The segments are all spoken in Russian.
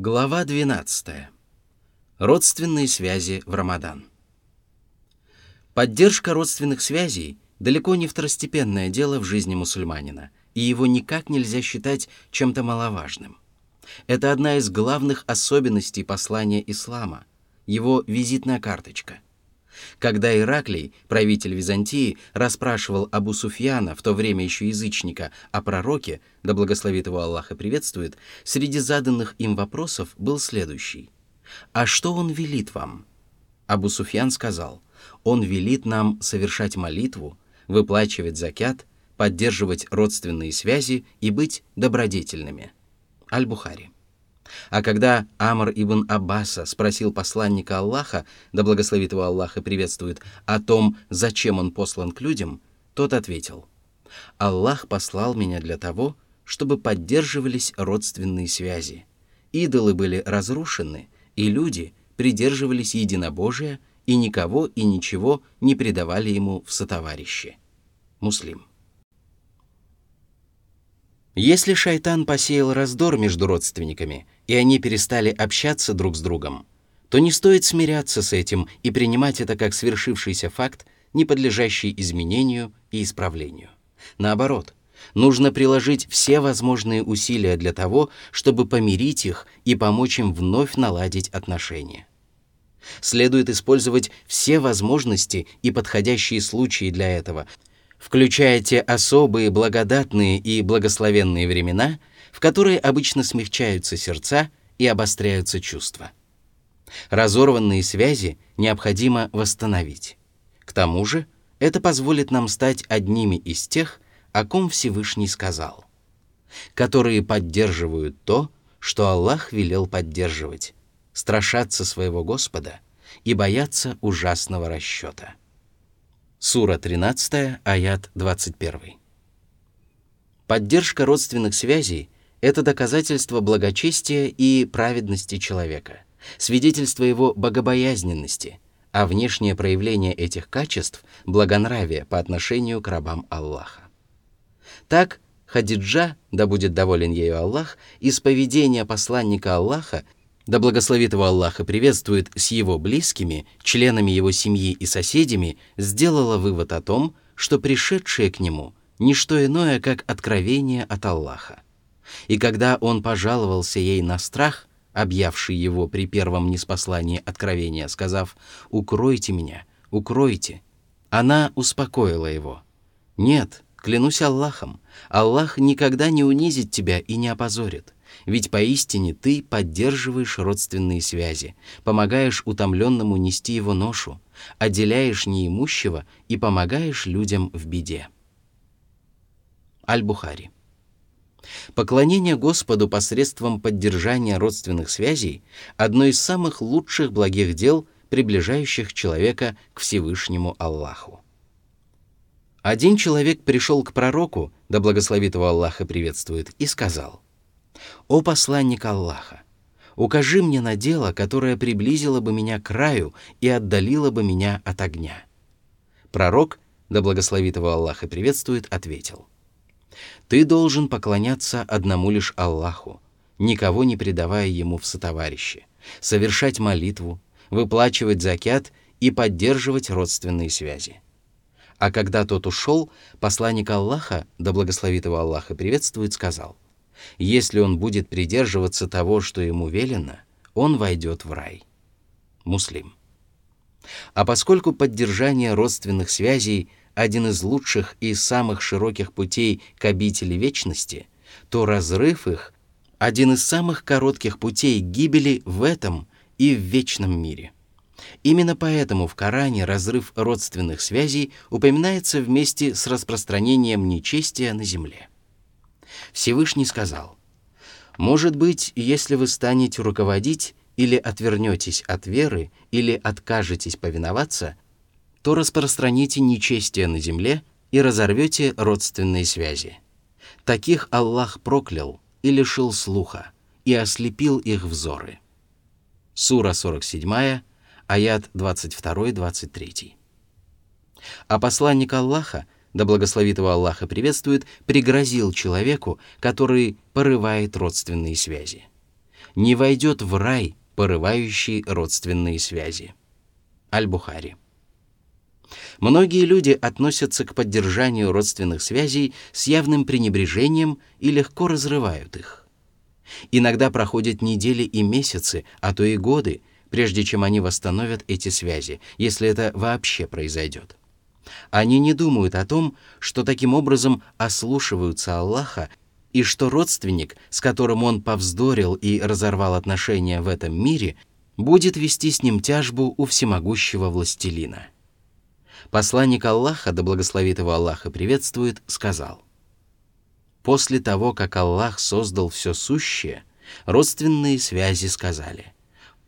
Глава 12. Родственные связи в Рамадан. Поддержка родственных связей далеко не второстепенное дело в жизни мусульманина, и его никак нельзя считать чем-то маловажным. Это одна из главных особенностей послания ислама, его визитная карточка – когда Ираклий, правитель Византии, расспрашивал Абу Суфьяна, в то время еще язычника, о пророке, да благословит его Аллах и приветствует, среди заданных им вопросов был следующий. «А что он велит вам?» Абу Суфьян сказал, «Он велит нам совершать молитву, выплачивать закят, поддерживать родственные связи и быть добродетельными». Аль-Бухари. А когда Амр ибн Аббаса спросил посланника Аллаха, да благословит его Аллах и приветствует, о том, зачем он послан к людям, тот ответил, «Аллах послал меня для того, чтобы поддерживались родственные связи. Идолы были разрушены, и люди придерживались единобожия и никого и ничего не предавали ему в сотоварищи». Муслим. Если шайтан посеял раздор между родственниками, и они перестали общаться друг с другом, то не стоит смиряться с этим и принимать это как свершившийся факт, не подлежащий изменению и исправлению. Наоборот, нужно приложить все возможные усилия для того, чтобы помирить их и помочь им вновь наладить отношения. Следует использовать все возможности и подходящие случаи для этого – включая те особые благодатные и благословенные времена, в которые обычно смягчаются сердца и обостряются чувства. Разорванные связи необходимо восстановить. К тому же это позволит нам стать одними из тех, о ком Всевышний сказал, которые поддерживают то, что Аллах велел поддерживать, страшатся своего Господа и боятся ужасного расчета. Сура 13, аят 21. Поддержка родственных связей – это доказательство благочестия и праведности человека, свидетельство его богобоязненности, а внешнее проявление этих качеств – благонравие по отношению к рабам Аллаха. Так, Хадиджа, да будет доволен ею Аллах, из поведения посланника Аллаха да благословит его Аллах и приветствует с его близкими, членами его семьи и соседями, сделала вывод о том, что пришедшее к нему – не что иное, как откровение от Аллаха. И когда он пожаловался ей на страх, объявший его при первом неспослании откровения, сказав «Укройте меня, укройте», она успокоила его. «Нет, клянусь Аллахом, Аллах никогда не унизит тебя и не опозорит. Ведь поистине ты поддерживаешь родственные связи, помогаешь утомленному нести его ношу, отделяешь неимущего и помогаешь людям в беде. Аль-Бухари. Поклонение Господу посредством поддержания родственных связей – одно из самых лучших благих дел, приближающих человека к Всевышнему Аллаху. Один человек пришел к пророку, да благословит его Аллах и приветствует, и сказал – «О посланник Аллаха, укажи мне на дело, которое приблизило бы меня к краю и отдалило бы меня от огня». Пророк, да благословит его Аллах и приветствует, ответил, «Ты должен поклоняться одному лишь Аллаху, никого не предавая ему в сотоварищи, совершать молитву, выплачивать закят и поддерживать родственные связи». А когда тот ушел, посланник Аллаха, да благословит его Аллах и приветствует, сказал – если он будет придерживаться того, что ему велено, он войдет в рай. Муслим. А поскольку поддержание родственных связей – один из лучших и самых широких путей к обители вечности, то разрыв их – один из самых коротких путей гибели в этом и в вечном мире. Именно поэтому в Коране разрыв родственных связей упоминается вместе с распространением нечестия на земле. Всевышний сказал, «Может быть, если вы станете руководить или отвернетесь от веры, или откажетесь повиноваться, то распространите нечестие на земле и разорвете родственные связи. Таких Аллах проклял и лишил слуха, и ослепил их взоры». Сура 47, аят 22-23. А посланник Аллаха – да благословит его Аллах и приветствует, пригрозил человеку, который порывает родственные связи. не войдет в рай, порывающий родственные связи. Аль-Бухари. Многие люди относятся к поддержанию родственных связей с явным пренебрежением и легко разрывают их. Иногда проходят недели и месяцы, а то и годы, прежде чем они восстановят эти связи, если это вообще произойдет. Они не думают о том, что таким образом ослушиваются Аллаха и что родственник, с которым он повздорил и разорвал отношения в этом мире, будет вести с ним тяжбу у всемогущего властелина. Посланник Аллаха, да благословит его Аллах и приветствует, сказал, «После того, как Аллах создал все сущее, родственные связи сказали,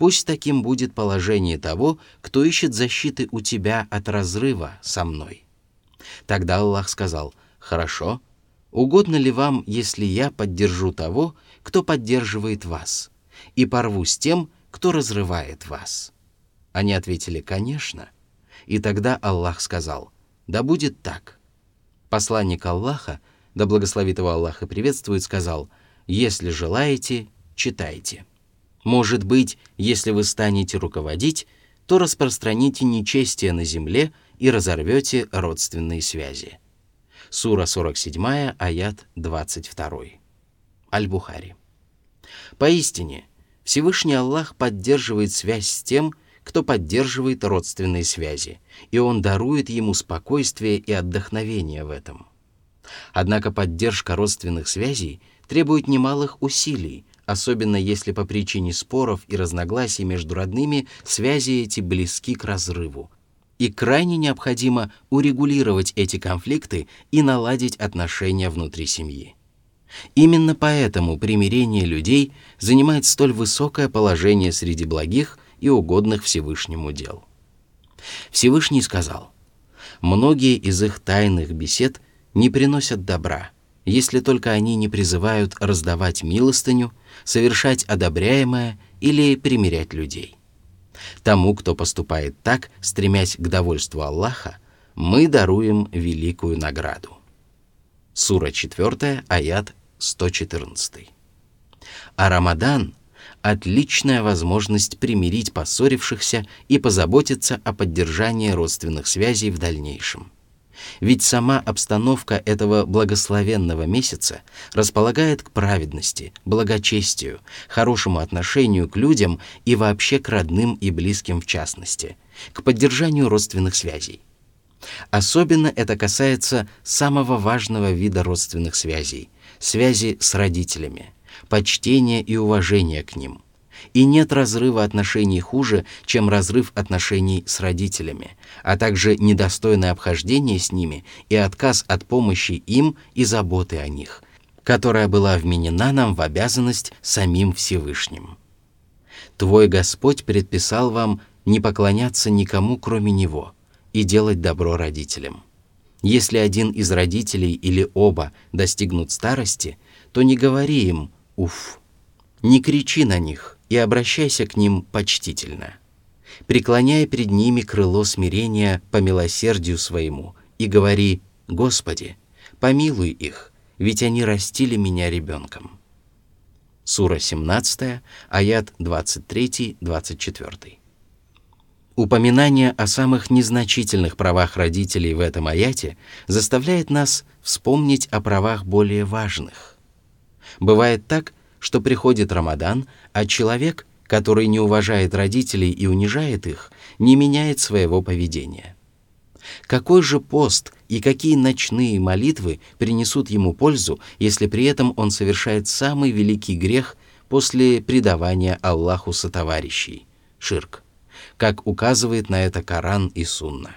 пусть таким будет положение того, кто ищет защиты у тебя от разрыва со мной». Тогда Аллах сказал, «Хорошо, угодно ли вам, если я поддержу того, кто поддерживает вас, и порву с тем, кто разрывает вас?» Они ответили, «Конечно». И тогда Аллах сказал, «Да будет так». Посланник Аллаха, да благословит его Аллах и приветствует, сказал, «Если желаете, читайте. Может быть, если вы станете руководить, то распространите нечестие на земле и разорвете родственные связи». Сура 47, аят 22. Аль-Бухари. Поистине, Всевышний Аллах поддерживает связь с тем, кто поддерживает родственные связи, и он дарует ему спокойствие и отдохновение в этом. Однако поддержка родственных связей требует немалых усилий, особенно если по причине споров и разногласий между родными связи эти близки к разрыву. И крайне необходимо урегулировать эти конфликты и наладить отношения внутри семьи. Именно поэтому примирение людей занимает столь высокое положение среди благих и угодных Всевышнему дел. Всевышний сказал, «Многие из их тайных бесед не приносят добра, если только они не призывают раздавать милостыню, совершать одобряемое или примирять людей. Тому, кто поступает так, стремясь к довольству Аллаха, мы даруем великую награду. Сура 4, аят 114. А Рамадан отличная возможность примирить поссорившихся и позаботиться о поддержании родственных связей в дальнейшем. Ведь сама обстановка этого благословенного месяца располагает к праведности, благочестию, хорошему отношению к людям и вообще к родным и близким в частности, к поддержанию родственных связей. Особенно это касается самого важного вида родственных связей – связи с родителями – почтение и уважение к ним. И нет разрыва отношений хуже, чем разрыв отношений с родителями, а также недостойное обхождение с ними и отказ от помощи им и заботы о них, которая была вменена нам в обязанность самим Всевышним. Твой Господь предписал вам не поклоняться никому, кроме Него, и делать добро родителям. Если один из родителей или оба достигнут старости, то не говори им Уф. Не кричи на них и обращайся к ним почтительно. Преклоняй перед ними крыло смирения по милосердию своему и говори «Господи, помилуй их, ведь они растили меня ребенком». Сура 17, аят 23-24. Упоминание о самых незначительных правах родителей в этом аяте заставляет нас вспомнить о правах более важных. Бывает так, что приходит Рамадан, а человек, который не уважает родителей и унижает их, не меняет своего поведения. Какой же пост и какие ночные молитвы принесут ему пользу, если при этом он совершает самый великий грех после предавания Аллаху сотоварищей – ширк, как указывает на это Коран и Сунна.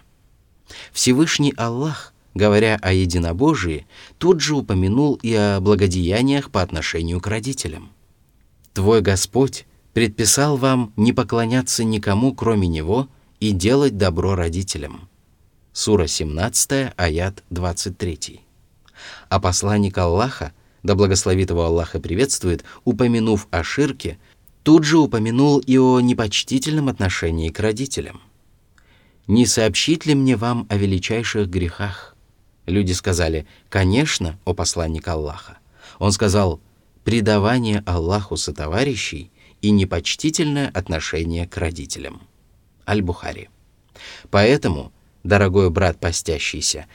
Всевышний Аллах говоря о единобожии, тут же упомянул и о благодеяниях по отношению к родителям. «Твой Господь предписал вам не поклоняться никому, кроме Него, и делать добро родителям». Сура 17, аят 23. А посланник Аллаха, да благословит его Аллаха приветствует, упомянув о ширке, тут же упомянул и о непочтительном отношении к родителям. «Не сообщить ли мне вам о величайших грехах?» Люди сказали, «Конечно, о посланник Аллаха». Он сказал, «Предавание Аллаху сотоварищей и непочтительное отношение к родителям. Аль-Бухари. Поэтому, дорогой брат постящийся,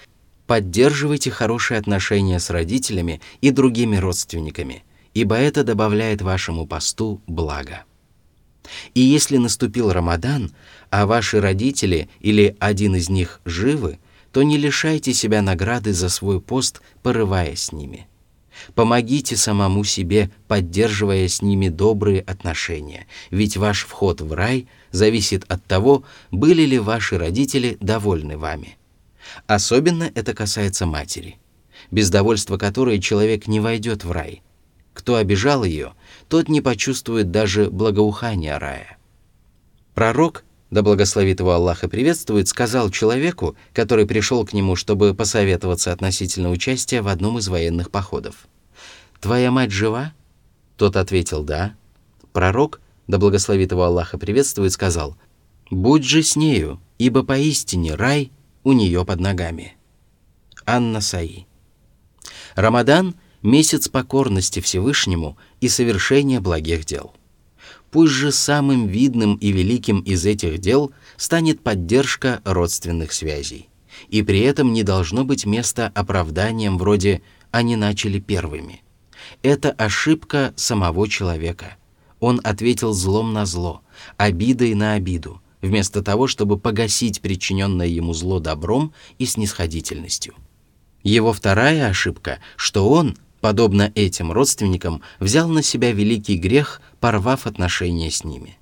поддерживайте хорошие отношения с родителями и другими родственниками, ибо это добавляет вашему посту благо. И если наступил Рамадан, а ваши родители или один из них живы, то не лишайте себя награды за свой пост, порывая с ними. Помогите самому себе, поддерживая с ними добрые отношения, ведь ваш вход в рай зависит от того, были ли ваши родители довольны вами. Особенно это касается матери, без довольства которой человек не войдет в рай. Кто обижал ее, тот не почувствует даже благоухания рая. Пророк, да благословит его Аллах и приветствует, сказал человеку, который пришел к нему, чтобы посоветоваться относительно участия в одном из военных походов. «Твоя мать жива?» Тот ответил «да». Пророк, да благословит его Аллах и приветствует, сказал «Будь же с нею, ибо поистине рай у нее под ногами». Анна Саи. Рамадан – месяц покорности Всевышнему и совершения благих дел. Пусть же самым видным и великим из этих дел станет поддержка родственных связей. И при этом не должно быть места оправданием вроде «они начали первыми». Это ошибка самого человека. Он ответил злом на зло, обидой на обиду, вместо того, чтобы погасить причиненное ему зло добром и снисходительностью. Его вторая ошибка, что он, подобно этим родственникам, взял на себя великий грех, порвав отношения с ними.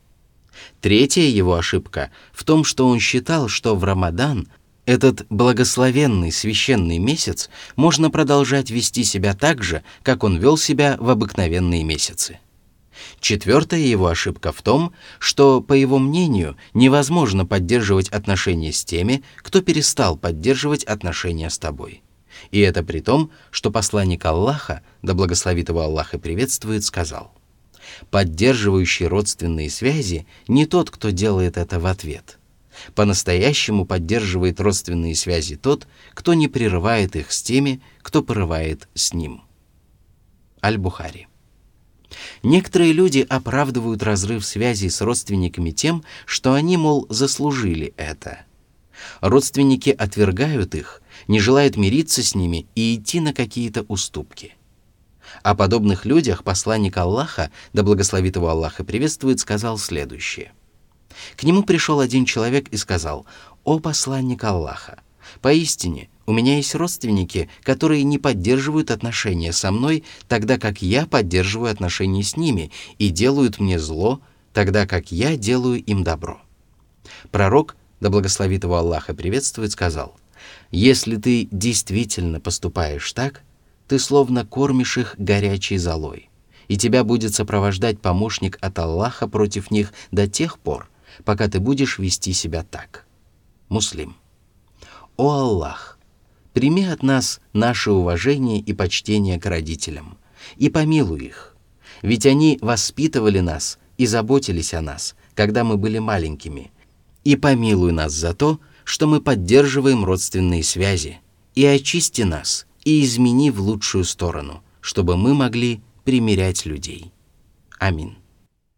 Третья его ошибка в том, что он считал, что в Рамадан этот благословенный священный месяц можно продолжать вести себя так же, как он вел себя в обыкновенные месяцы. Четвертая его ошибка в том, что, по его мнению, невозможно поддерживать отношения с теми, кто перестал поддерживать отношения с тобой. И это при том, что посланник Аллаха, да благословит его Аллах и приветствует, сказал, «Поддерживающий родственные связи не тот, кто делает это в ответ. По-настоящему поддерживает родственные связи тот, кто не прерывает их с теми, кто порывает с ним». Аль-Бухари. Некоторые люди оправдывают разрыв связи с родственниками тем, что они, мол, заслужили это. Родственники отвергают их, не желают мириться с ними и идти на какие-то уступки. О подобных людях посланник Аллаха, да благословит его Аллах и приветствует, сказал следующее. К нему пришел один человек и сказал, «О посланник Аллаха, поистине, у меня есть родственники, которые не поддерживают отношения со мной, тогда как я поддерживаю отношения с ними и делают мне зло, тогда как я делаю им добро. Пророк, да благословит его Аллаха приветствует, сказал, «Если ты действительно поступаешь так, ты словно кормишь их горячей золой, и тебя будет сопровождать помощник от Аллаха против них до тех пор, пока ты будешь вести себя так». Муслим. «О Аллах! Прими от нас наше уважение и почтение к родителям, и помилуй их, ведь они воспитывали нас и заботились о нас, когда мы были маленькими, и помилуй нас за то, что мы поддерживаем родственные связи, и очисти нас, и измени в лучшую сторону, чтобы мы могли примирять людей. Аминь.